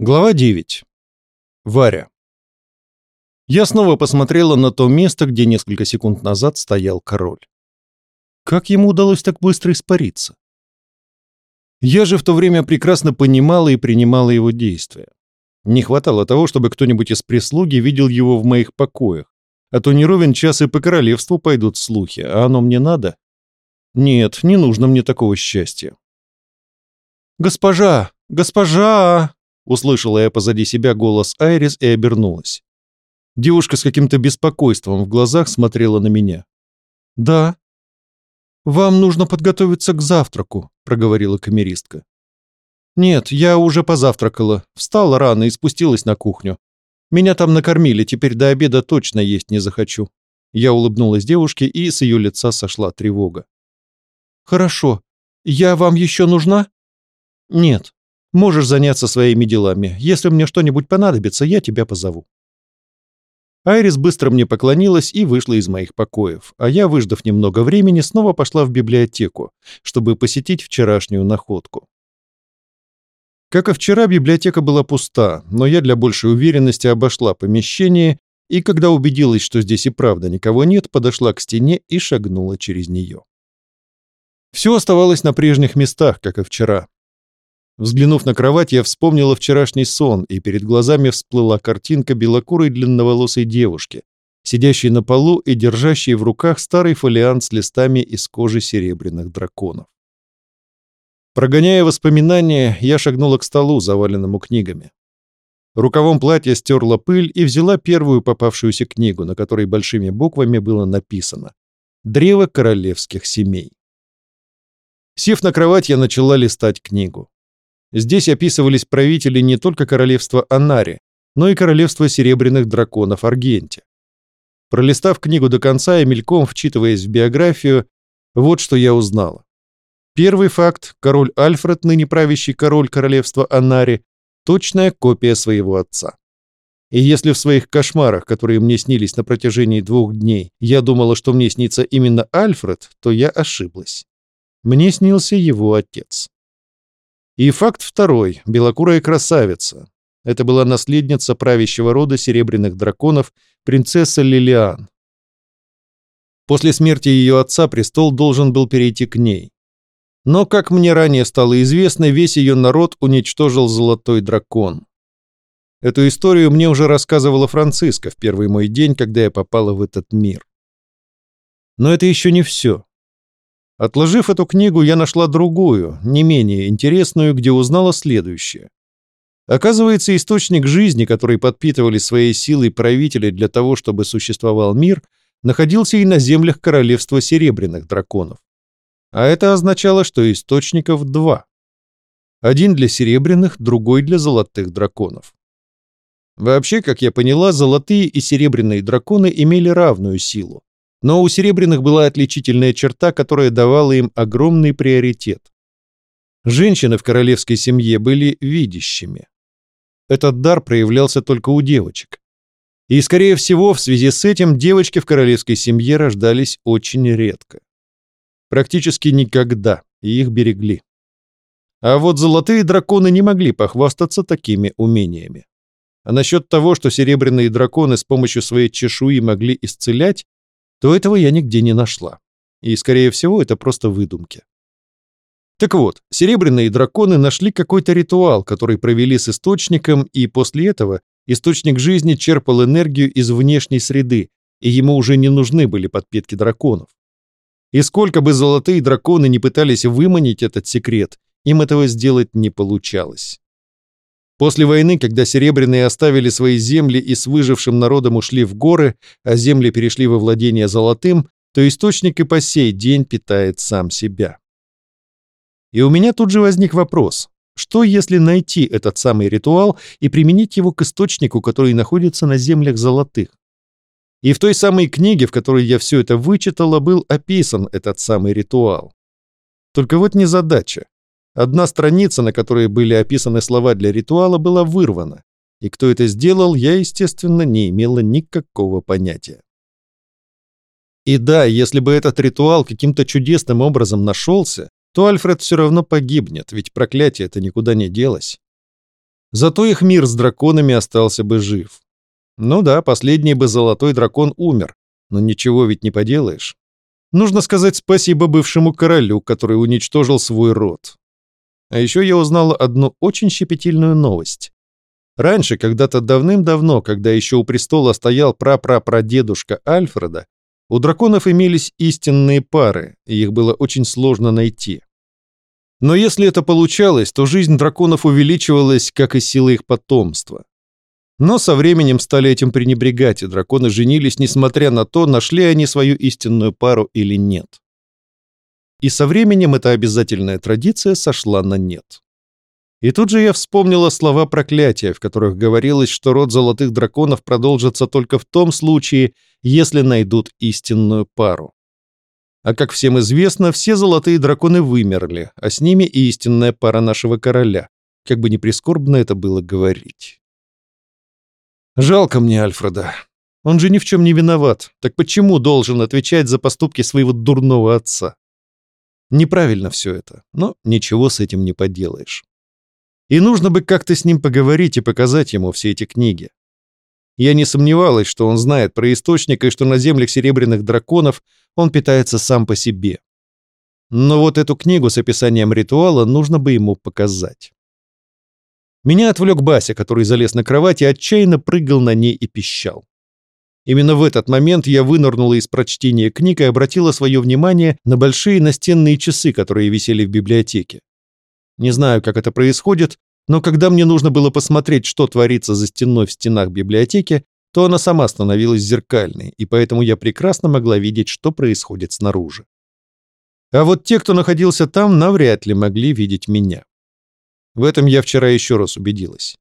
Глава 9. Варя. Я снова посмотрела на то место, где несколько секунд назад стоял король. Как ему удалось так быстро испариться? Я же в то время прекрасно понимала и принимала его действия. Не хватало того, чтобы кто-нибудь из прислуги видел его в моих покоях, а то не ровен час и по королевству пойдут слухи, а оно мне надо? Нет, не нужно мне такого счастья. «Госпожа! Госпожа!» Услышала я позади себя голос Айрис и обернулась. Девушка с каким-то беспокойством в глазах смотрела на меня. «Да». «Вам нужно подготовиться к завтраку», — проговорила камеристка. «Нет, я уже позавтракала. Встала рано и спустилась на кухню. Меня там накормили, теперь до обеда точно есть не захочу». Я улыбнулась девушке, и с ее лица сошла тревога. «Хорошо. Я вам еще нужна?» «Нет», Можешь заняться своими делами. Если мне что-нибудь понадобится, я тебя позову». Айрис быстро мне поклонилась и вышла из моих покоев, а я, выждав немного времени, снова пошла в библиотеку, чтобы посетить вчерашнюю находку. Как и вчера, библиотека была пуста, но я для большей уверенности обошла помещение и, когда убедилась, что здесь и правда никого нет, подошла к стене и шагнула через нее. Все оставалось на прежних местах, как и вчера, Взглянув на кровать, я вспомнила вчерашний сон, и перед глазами всплыла картинка белокурой длинноволосой девушки, сидящей на полу и держащей в руках старый фолиант с листами из кожи серебряных драконов. Прогоняя воспоминания, я шагнула к столу, заваленному книгами. Рукавом платья стерла пыль и взяла первую попавшуюся книгу, на которой большими буквами было написано «Древо королевских семей». Сев на кровать, я начала листать книгу. Здесь описывались правители не только королевства Анари, но и королевства серебряных драконов Аргенти. Пролистав книгу до конца и мельком вчитываясь в биографию, вот что я узнала. Первый факт – король Альфред, ныне правящий король королевства Анари, точная копия своего отца. И если в своих кошмарах, которые мне снились на протяжении двух дней, я думала, что мне снится именно Альфред, то я ошиблась. Мне снился его отец. И факт второй. Белокурая красавица. Это была наследница правящего рода серебряных драконов, принцесса Лилиан. После смерти ее отца престол должен был перейти к ней. Но, как мне ранее стало известно, весь ее народ уничтожил золотой дракон. Эту историю мне уже рассказывала Франциска в первый мой день, когда я попала в этот мир. Но это еще не все. Отложив эту книгу, я нашла другую, не менее интересную, где узнала следующее. Оказывается, источник жизни, который подпитывали своей силой правители для того, чтобы существовал мир, находился и на землях королевства серебряных драконов. А это означало, что источников два. Один для серебряных, другой для золотых драконов. Вообще, как я поняла, золотые и серебряные драконы имели равную силу. Но у серебряных была отличительная черта, которая давала им огромный приоритет. Женщины в королевской семье были видящими. Этот дар проявлялся только у девочек. И, скорее всего, в связи с этим девочки в королевской семье рождались очень редко. Практически никогда, и их берегли. А вот золотые драконы не могли похвастаться такими умениями. А насчет того, что серебряные драконы с помощью своей чешуи могли исцелять, то этого я нигде не нашла. И, скорее всего, это просто выдумки. Так вот, серебряные драконы нашли какой-то ритуал, который провели с источником, и после этого источник жизни черпал энергию из внешней среды, и ему уже не нужны были подпитки драконов. И сколько бы золотые драконы не пытались выманить этот секрет, им этого сделать не получалось. После войны, когда серебряные оставили свои земли и с выжившим народом ушли в горы, а земли перешли во владение золотым, то источник и по сей день питает сам себя. И у меня тут же возник вопрос, что если найти этот самый ритуал и применить его к источнику, который находится на землях золотых? И в той самой книге, в которой я все это вычитала, был описан этот самый ритуал. Только вот не задача. Одна страница, на которой были описаны слова для ритуала, была вырвана, и кто это сделал, я, естественно, не имела никакого понятия. И да, если бы этот ритуал каким-то чудесным образом нашелся, то Альфред все равно погибнет, ведь проклятие это никуда не делось. Зато их мир с драконами остался бы жив. Ну да, последний бы золотой дракон умер, но ничего ведь не поделаешь. Нужно сказать спасибо бывшему королю, который уничтожил свой род. А еще я узнала одну очень щепетильную новость. Раньше, когда-то давным-давно, когда еще у престола стоял прапрапрадедушка Альфреда, у драконов имелись истинные пары, и их было очень сложно найти. Но если это получалось, то жизнь драконов увеличивалась, как и сила их потомства. Но со временем стали этим пренебрегать, и драконы женились, несмотря на то, нашли они свою истинную пару или нет. И со временем эта обязательная традиция сошла на нет. И тут же я вспомнила слова проклятия, в которых говорилось, что род золотых драконов продолжится только в том случае, если найдут истинную пару. А как всем известно, все золотые драконы вымерли, а с ними и истинная пара нашего короля, как бы не прискорбно это было говорить. Жалко мне Альфреда. Он же ни в чем не виноват. Так почему должен отвечать за поступки своего дурного отца? Неправильно все это, но ничего с этим не поделаешь. И нужно бы как-то с ним поговорить и показать ему все эти книги. Я не сомневалась, что он знает про источник и что на землях серебряных драконов он питается сам по себе. Но вот эту книгу с описанием ритуала нужно бы ему показать. Меня отвлек Бася, который залез на кровать и отчаянно прыгал на ней и пищал. Именно в этот момент я вынырнула из прочтения книг и обратила свое внимание на большие настенные часы, которые висели в библиотеке. Не знаю, как это происходит, но когда мне нужно было посмотреть, что творится за стеной в стенах библиотеки, то она сама становилась зеркальной, и поэтому я прекрасно могла видеть, что происходит снаружи. А вот те, кто находился там, навряд ли могли видеть меня. В этом я вчера еще раз убедилась.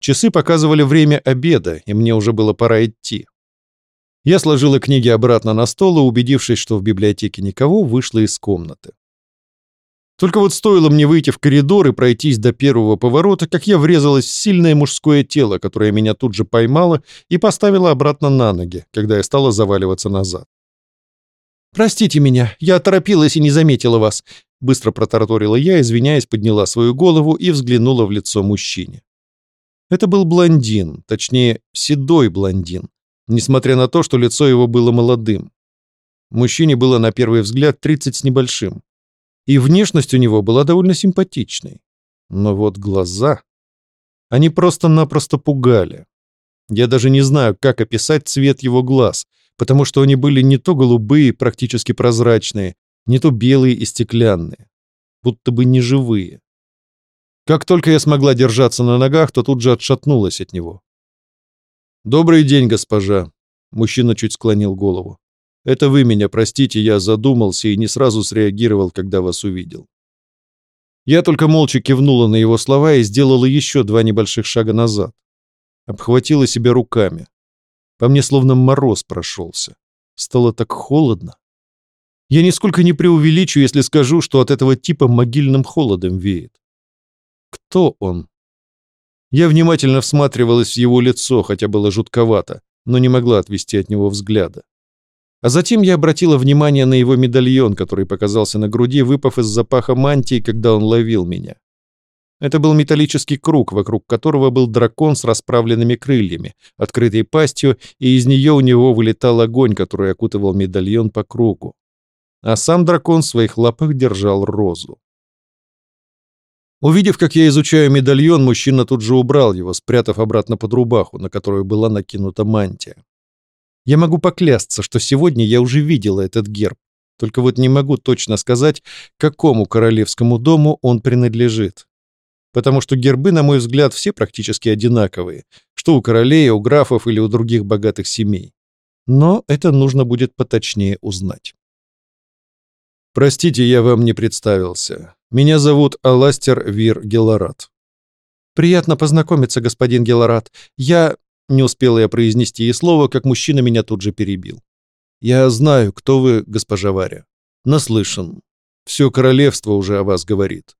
Часы показывали время обеда, и мне уже было пора идти. Я сложила книги обратно на стол и, убедившись, что в библиотеке никого, вышла из комнаты. Только вот стоило мне выйти в коридор и пройтись до первого поворота, как я врезалась в сильное мужское тело, которое меня тут же поймало и поставило обратно на ноги, когда я стала заваливаться назад. «Простите меня, я торопилась и не заметила вас», — быстро протараторила я, извиняясь, подняла свою голову и взглянула в лицо мужчине. Это был блондин, точнее, седой блондин, несмотря на то, что лицо его было молодым. Мужчине было, на первый взгляд, 30 с небольшим. И внешность у него была довольно симпатичной. Но вот глаза... Они просто-напросто пугали. Я даже не знаю, как описать цвет его глаз, потому что они были не то голубые, практически прозрачные, не то белые и стеклянные. Будто бы неживые. Как только я смогла держаться на ногах, то тут же отшатнулась от него. «Добрый день, госпожа!» Мужчина чуть склонил голову. «Это вы меня простите, я задумался и не сразу среагировал, когда вас увидел». Я только молча кивнула на его слова и сделала еще два небольших шага назад. Обхватила себя руками. По мне словно мороз прошелся. Стало так холодно. Я нисколько не преувеличу, если скажу, что от этого типа могильным холодом веет. Кто он? Я внимательно всматривалась в его лицо, хотя было жутковато, но не могла отвести от него взгляда. А затем я обратила внимание на его медальон, который показался на груди, выпав из запаха мантии, когда он ловил меня. Это был металлический круг, вокруг которого был дракон с расправленными крыльями, открытой пастью, и из нее у него вылетал огонь, который окутывал медальон по кругу. А сам дракон в своих лапах держал розу. Увидев, как я изучаю медальон, мужчина тут же убрал его, спрятав обратно под рубаху, на которую была накинута мантия. Я могу поклясться, что сегодня я уже видела этот герб, только вот не могу точно сказать, какому королевскому дому он принадлежит. Потому что гербы, на мой взгляд, все практически одинаковые, что у королей, у графов или у других богатых семей. Но это нужно будет поточнее узнать. Простите, я вам не представился. Меня зовут Аластер Вир Гелорат. Приятно познакомиться, господин Гелорат. Я... Не успела я произнести и слова, как мужчина меня тут же перебил. Я знаю, кто вы, госпожа Варя. Наслышан. Все королевство уже о вас говорит.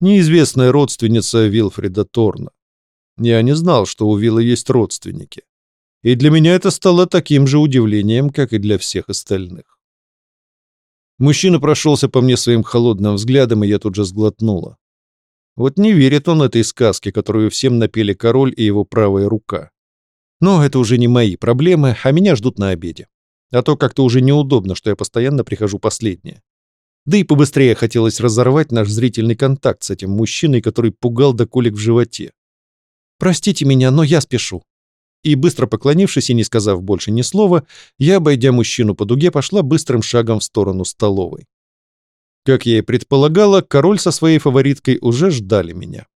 Неизвестная родственница Вилфрида Торна. Я не знал, что у Вилла есть родственники. И для меня это стало таким же удивлением, как и для всех остальных. Мужчина прошелся по мне своим холодным взглядом, и я тут же сглотнула. Вот не верит он этой сказке, которую всем напели король и его правая рука. Но это уже не мои проблемы, а меня ждут на обеде. А то как-то уже неудобно, что я постоянно прихожу последнее. Да и побыстрее хотелось разорвать наш зрительный контакт с этим мужчиной, который пугал до колик в животе. «Простите меня, но я спешу», и, быстро поклонившись и не сказав больше ни слова, я, обойдя мужчину по дуге, пошла быстрым шагом в сторону столовой. Как я и предполагала, король со своей фавориткой уже ждали меня.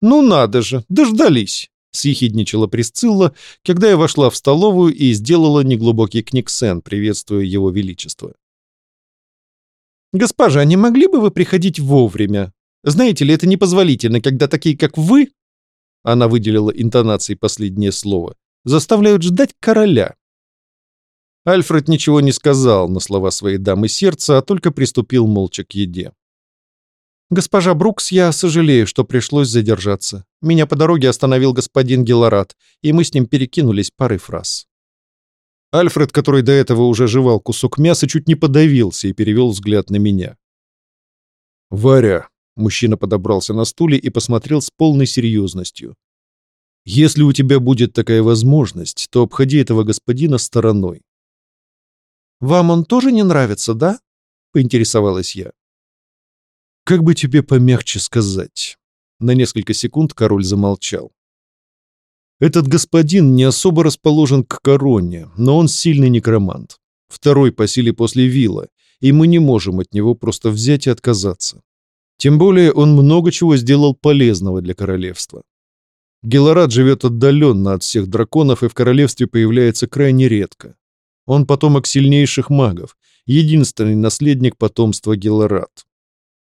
«Ну надо же, дождались!» — съехидничала Присцилла, когда я вошла в столовую и сделала неглубокий книгсен, приветствуя его величество. «Госпожа, не могли бы вы приходить вовремя? Знаете ли, это непозволительно, когда такие, как вы, она выделила интонацией последнее слово. «Заставляют ждать короля». Альфред ничего не сказал на слова своей дамы сердца, а только приступил молча к еде. «Госпожа Брукс, я сожалею, что пришлось задержаться. Меня по дороге остановил господин Гелорат, и мы с ним перекинулись парой фраз». Альфред, который до этого уже жевал кусок мяса, чуть не подавился и перевел взгляд на меня. «Варя, Мужчина подобрался на стуле и посмотрел с полной серьезностью. «Если у тебя будет такая возможность, то обходи этого господина стороной». «Вам он тоже не нравится, да?» — поинтересовалась я. «Как бы тебе помягче сказать?» На несколько секунд король замолчал. «Этот господин не особо расположен к короне, но он сильный некромант. Второй по силе после вилла, и мы не можем от него просто взять и отказаться. Тем более он много чего сделал полезного для королевства. Гелорад живет отдаленно от всех драконов и в королевстве появляется крайне редко. Он потомок сильнейших магов, единственный наследник потомства Гелорад.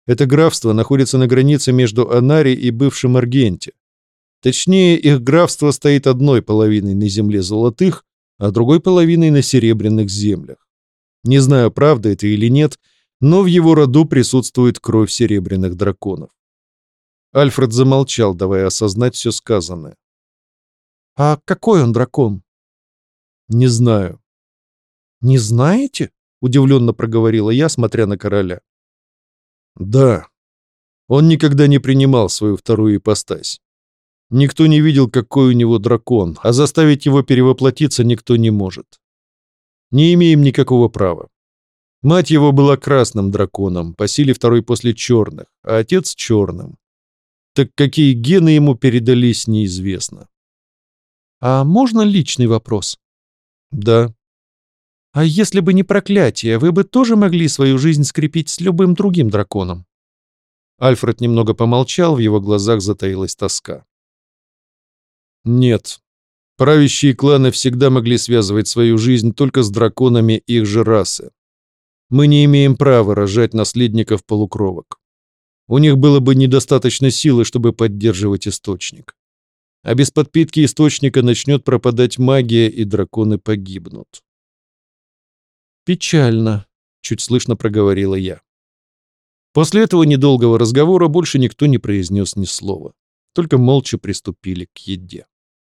Это графство находится на границе между Анари и бывшим Аргенте. Точнее, их графство стоит одной половиной на земле золотых, а другой половиной на серебряных землях. Не знаю, правда это или нет, но в его роду присутствует кровь серебряных драконов. Альфред замолчал, давая осознать все сказанное. «А какой он дракон?» «Не знаю». «Не знаете?» — удивленно проговорила я, смотря на короля. «Да. Он никогда не принимал свою вторую ипостась. Никто не видел, какой у него дракон, а заставить его перевоплотиться никто не может. Не имеем никакого права. Мать его была красным драконом, по силе второй после черных, а отец черным. Так какие гены ему передались, неизвестно. «А можно личный вопрос?» «Да». «А если бы не проклятие, вы бы тоже могли свою жизнь скрепить с любым другим драконом?» Альфред немного помолчал, в его глазах затаилась тоска. «Нет. Правящие кланы всегда могли связывать свою жизнь только с драконами их же расы. Мы не имеем права рожать наследников полукровок. У них было бы недостаточно силы, чтобы поддерживать источник. А без подпитки источника начнет пропадать магия, и драконы погибнут. «Печально», — чуть слышно проговорила я. После этого недолгого разговора больше никто не произнес ни слова, только молча приступили к еде.